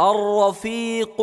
الرفيق.